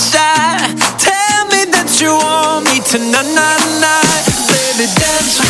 side. Tell me that you want me to na na na, baby, dance.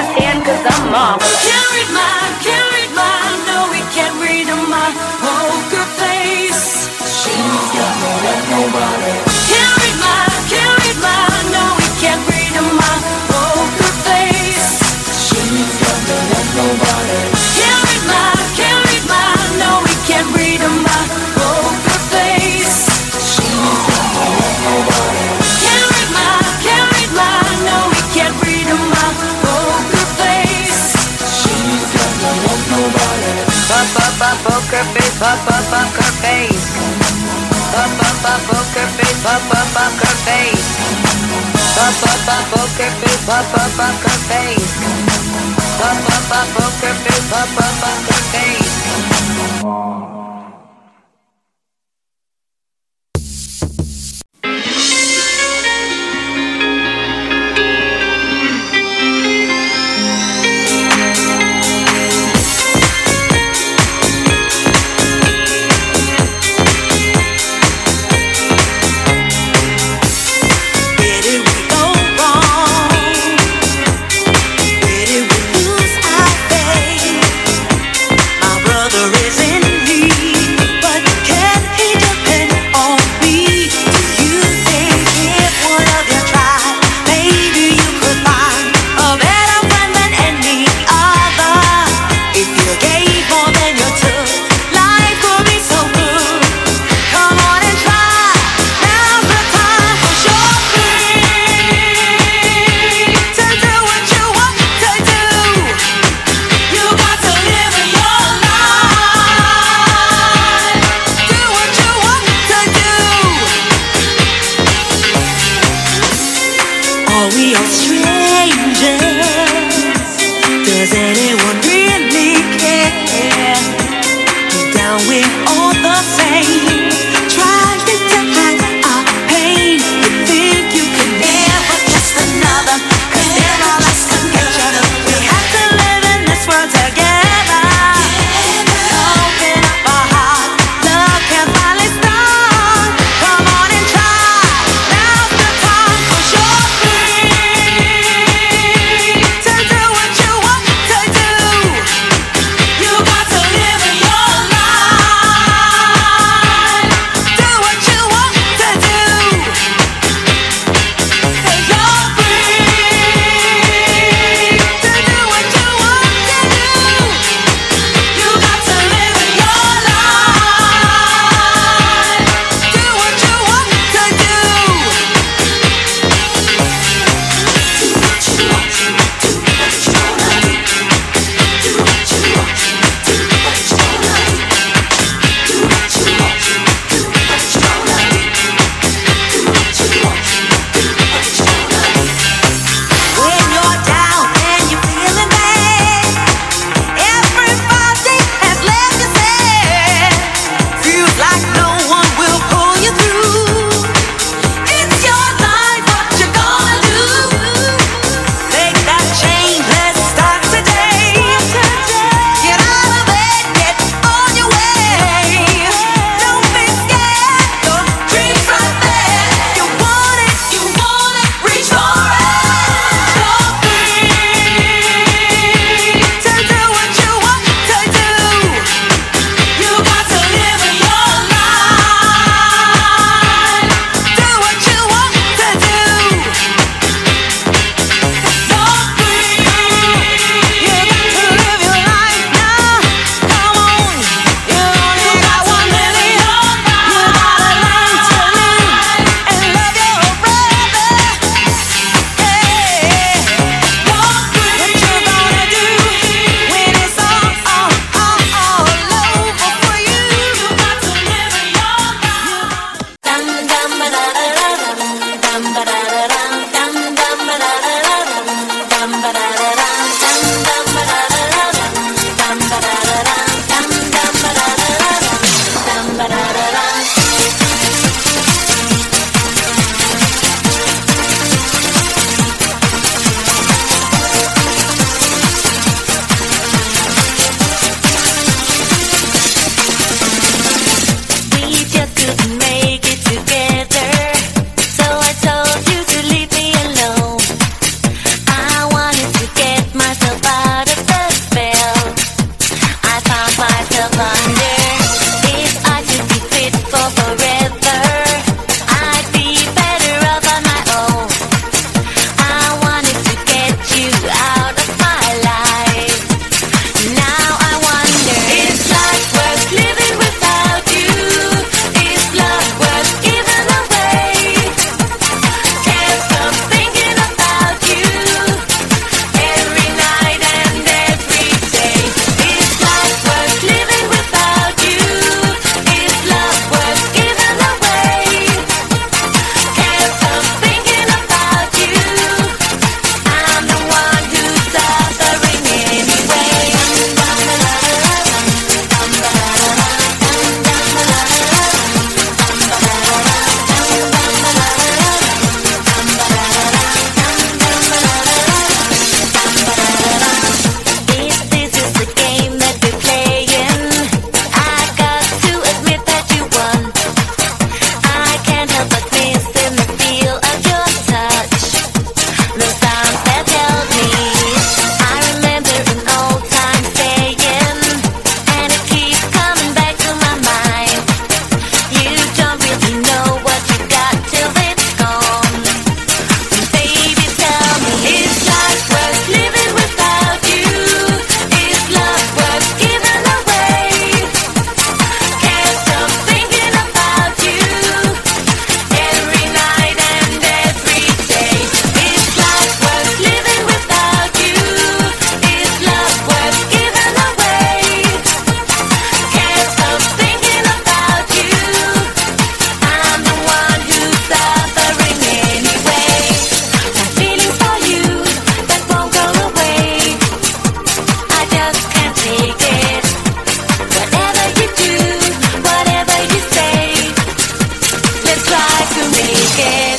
hand, cause I'm marvelous. Carry my, carry up, up, up her face. Up, up, up, poke her face. Up, up, up her face. Up, up, up, poke her face. Up, up, up her face. Up, up, up, poke her face. Up, up, up her face. try to make it.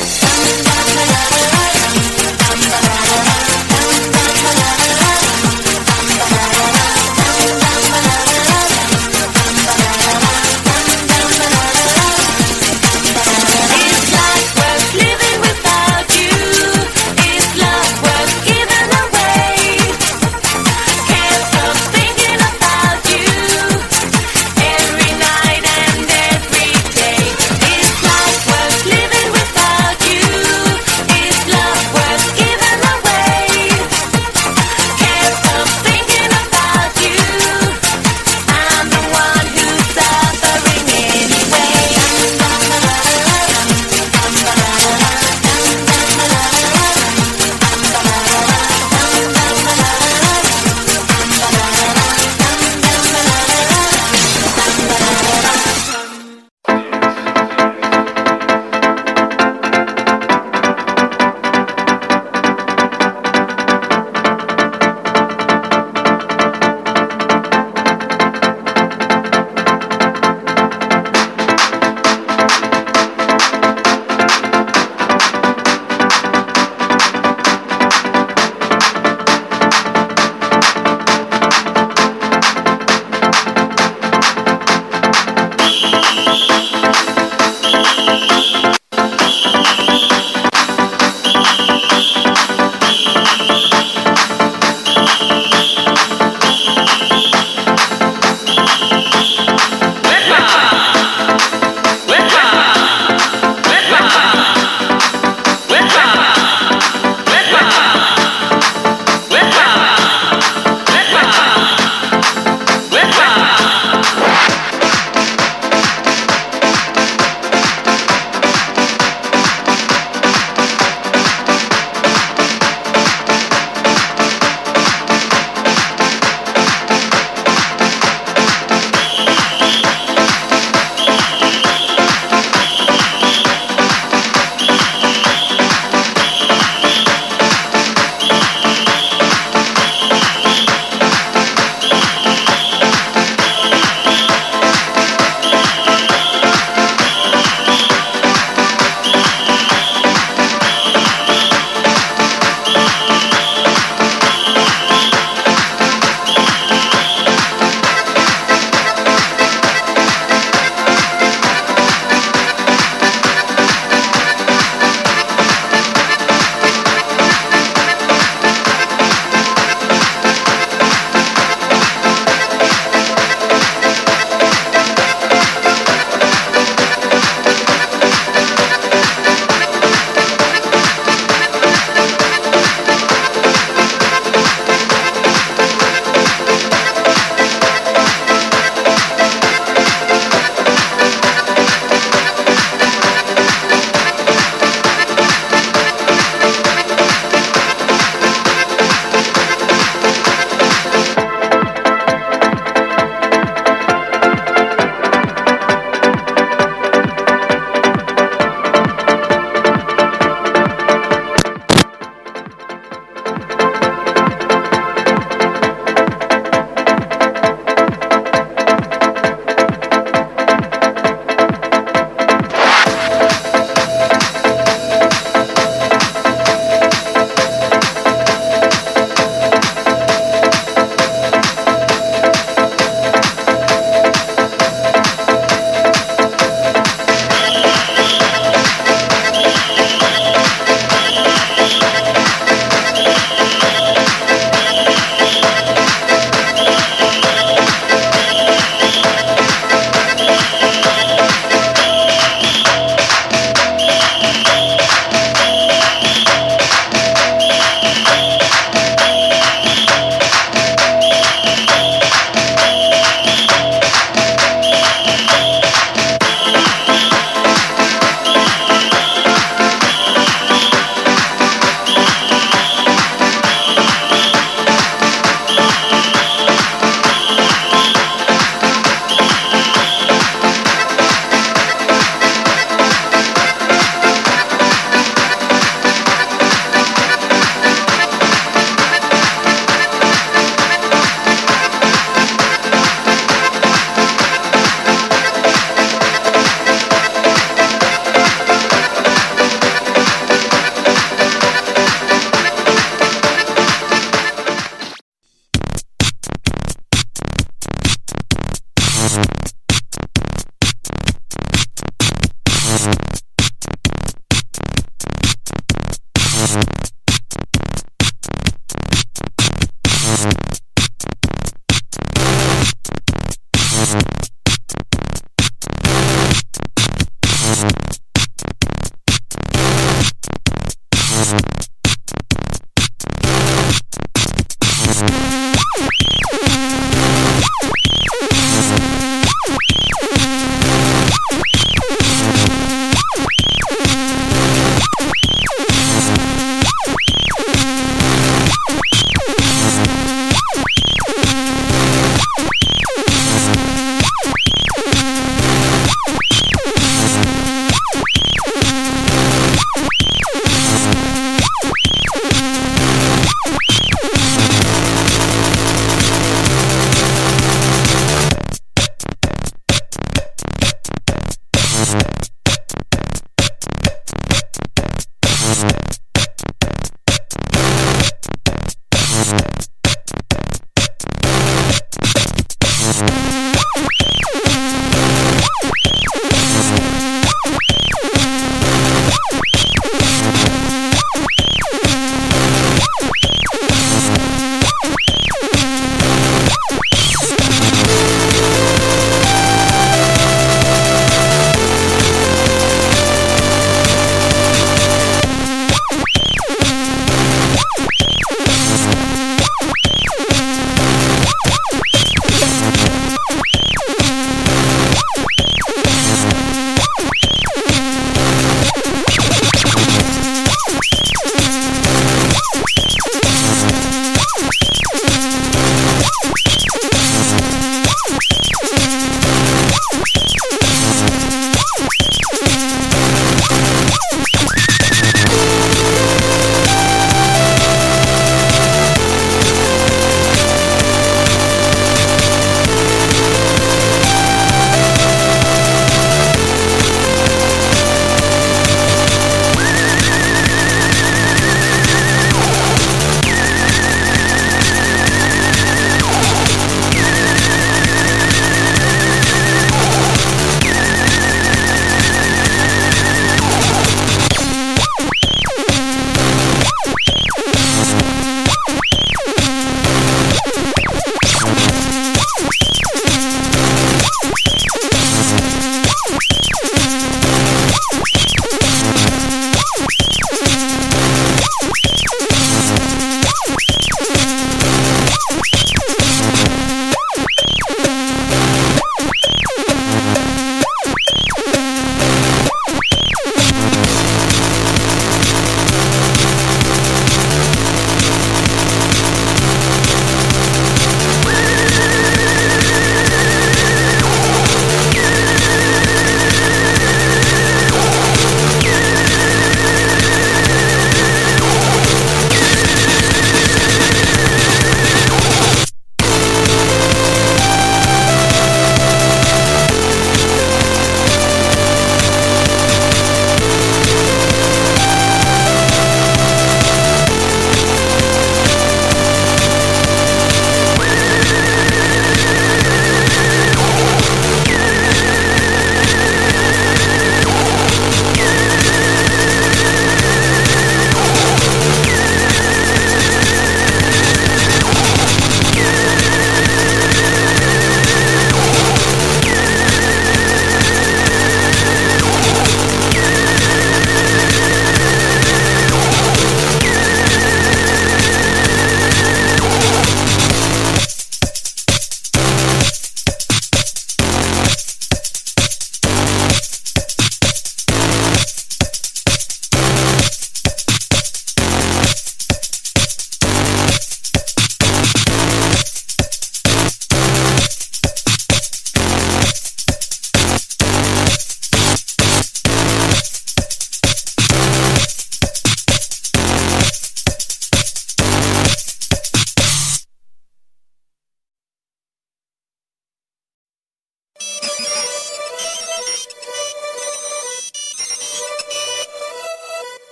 you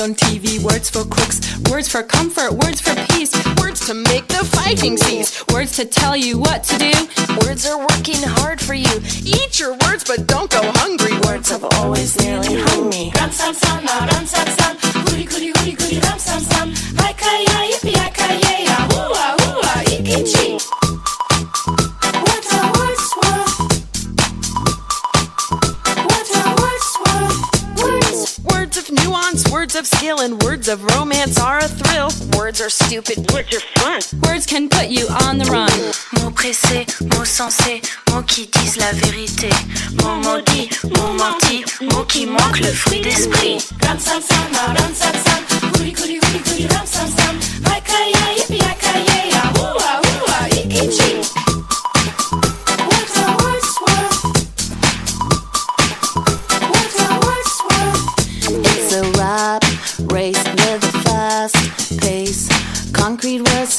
on TV, words for crooks, words for comfort, words for peace, words to make the fighting cease, words to tell you what to do. Words are working hard for you. Eat your words, but don't go hungry. Words have always nearly hung me. Ram sam sam, ram sam sam, goody goody goody goody ram sam sam, hooah ikichi. Words nuance. Words of skill and words of romance are a thrill. Words are stupid, words are fun. Words can put you on the run. Mots pressés, mots sensés, mots qui disent la vérité. Mots maudits, mots mentis, mots qui manquent le fruit d'esprit. Ram sam sam, ram sam sam, kuli kuli kuli kuli ram sam sam. Makaya yippee yakaya, ouah ouah, ikichi.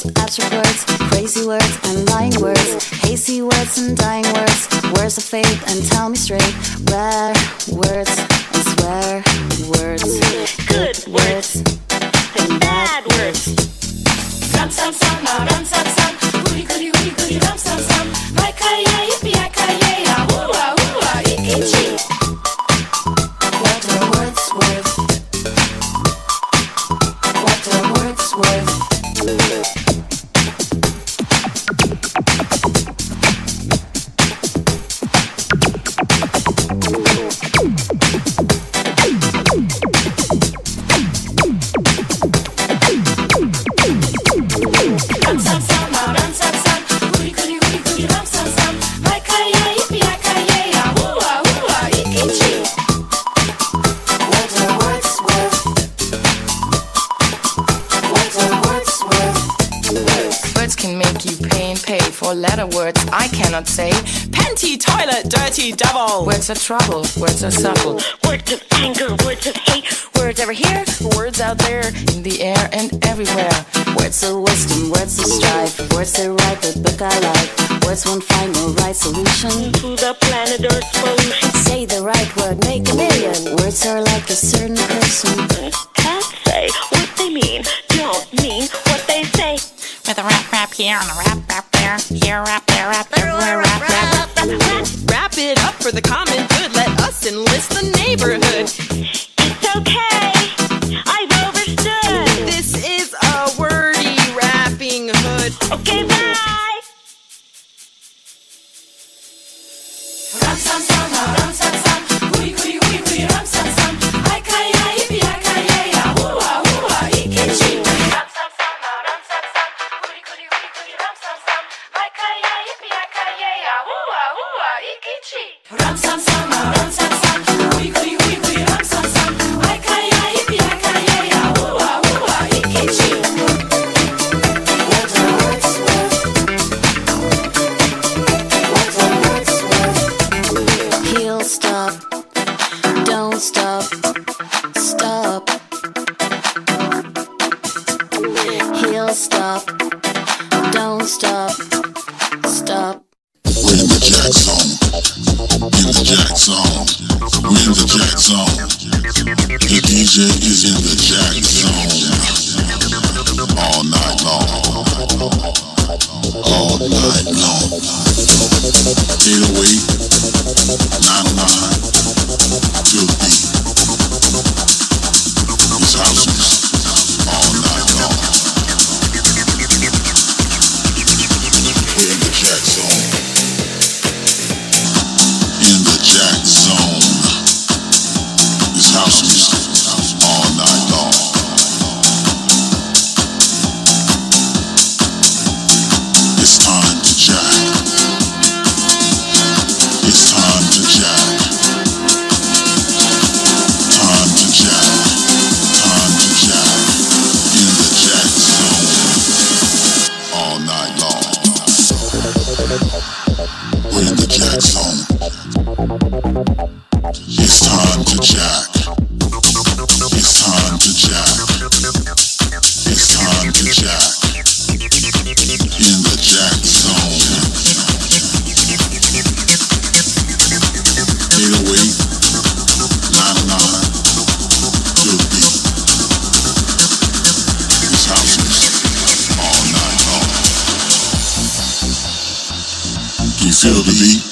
words, words, crazy words, and lying words, hasty words and dying words, words of faith and tell me straight, rare words and swear words, good words and bad words. Ram sam sam, ram sam sam, goody goody goody ram sam. Words are trouble, words are subtle. feel the beat.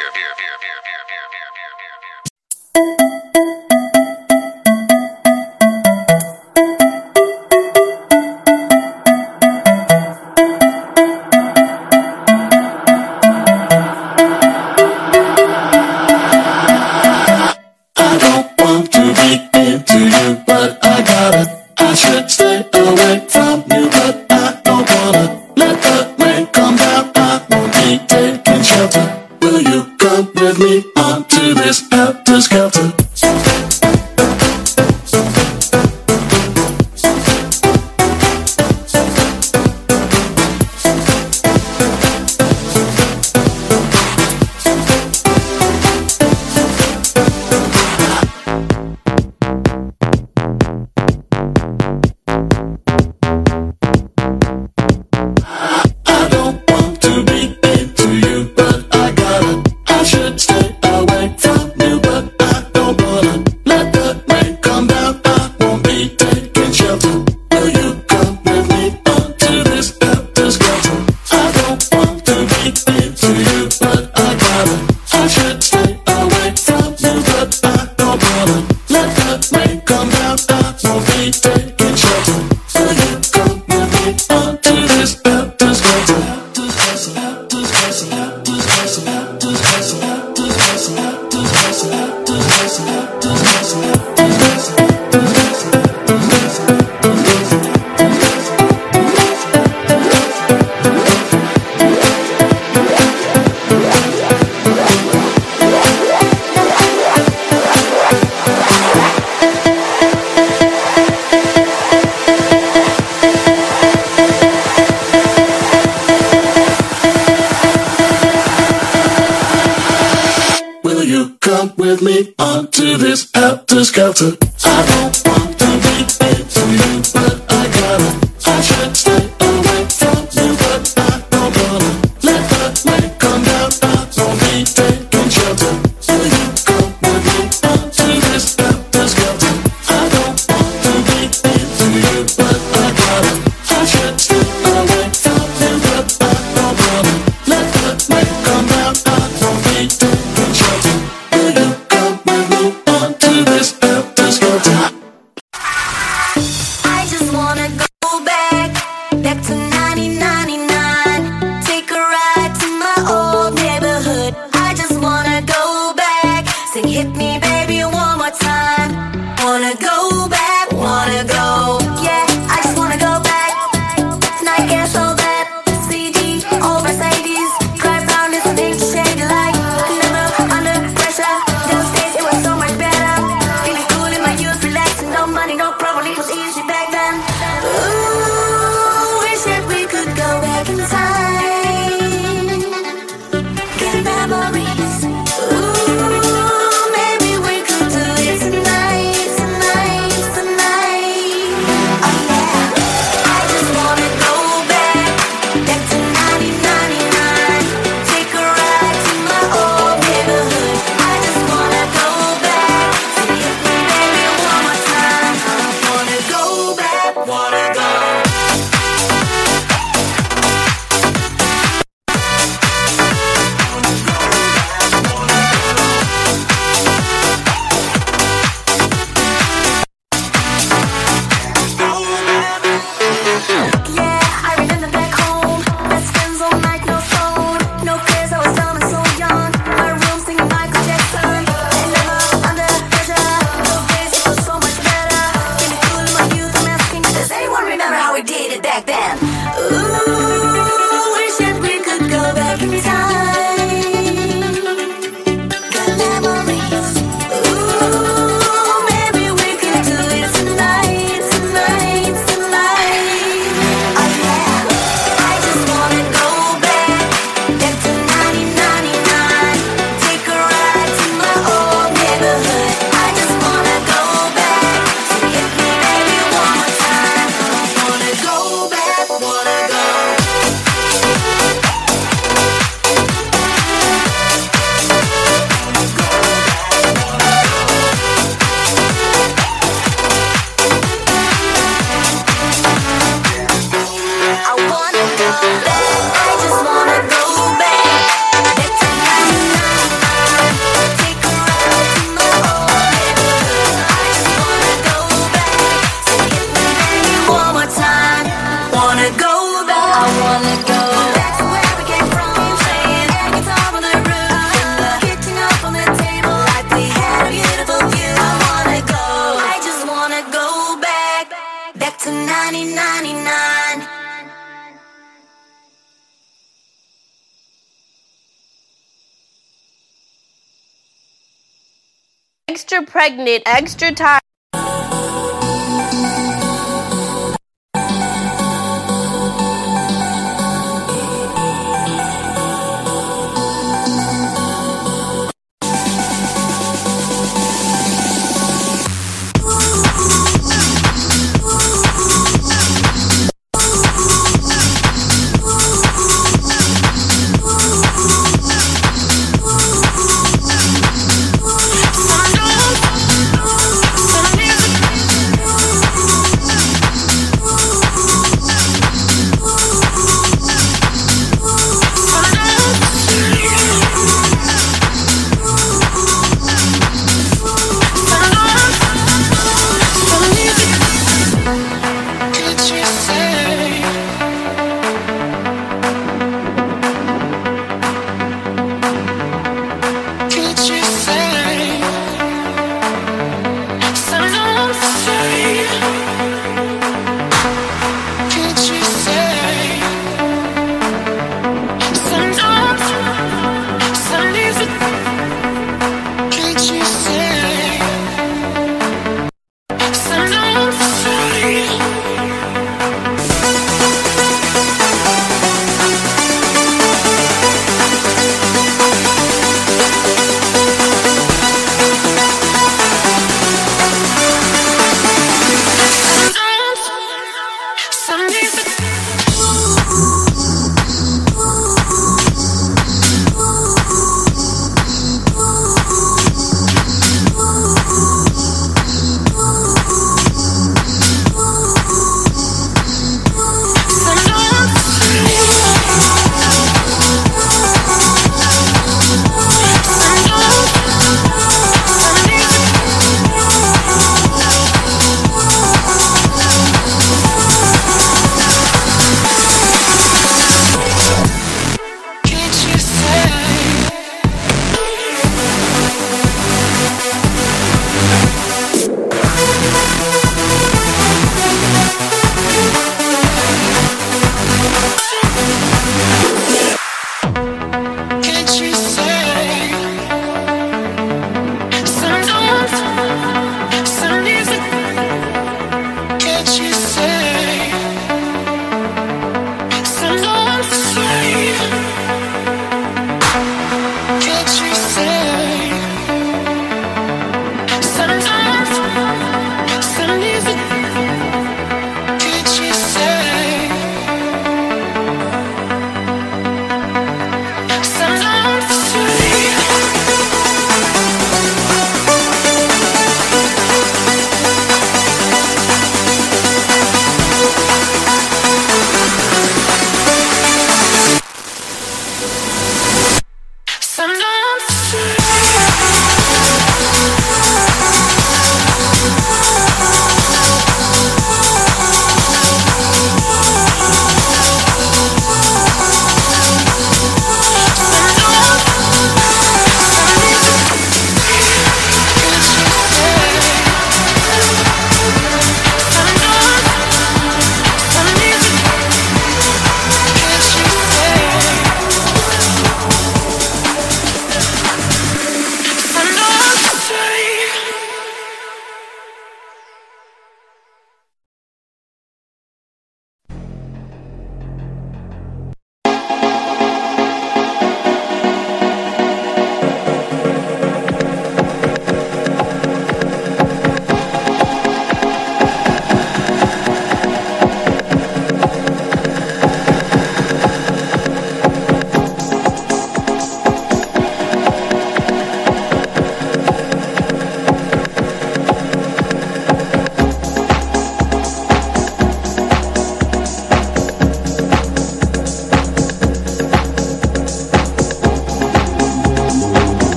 with me onto this helter skelter. Pregnant, extra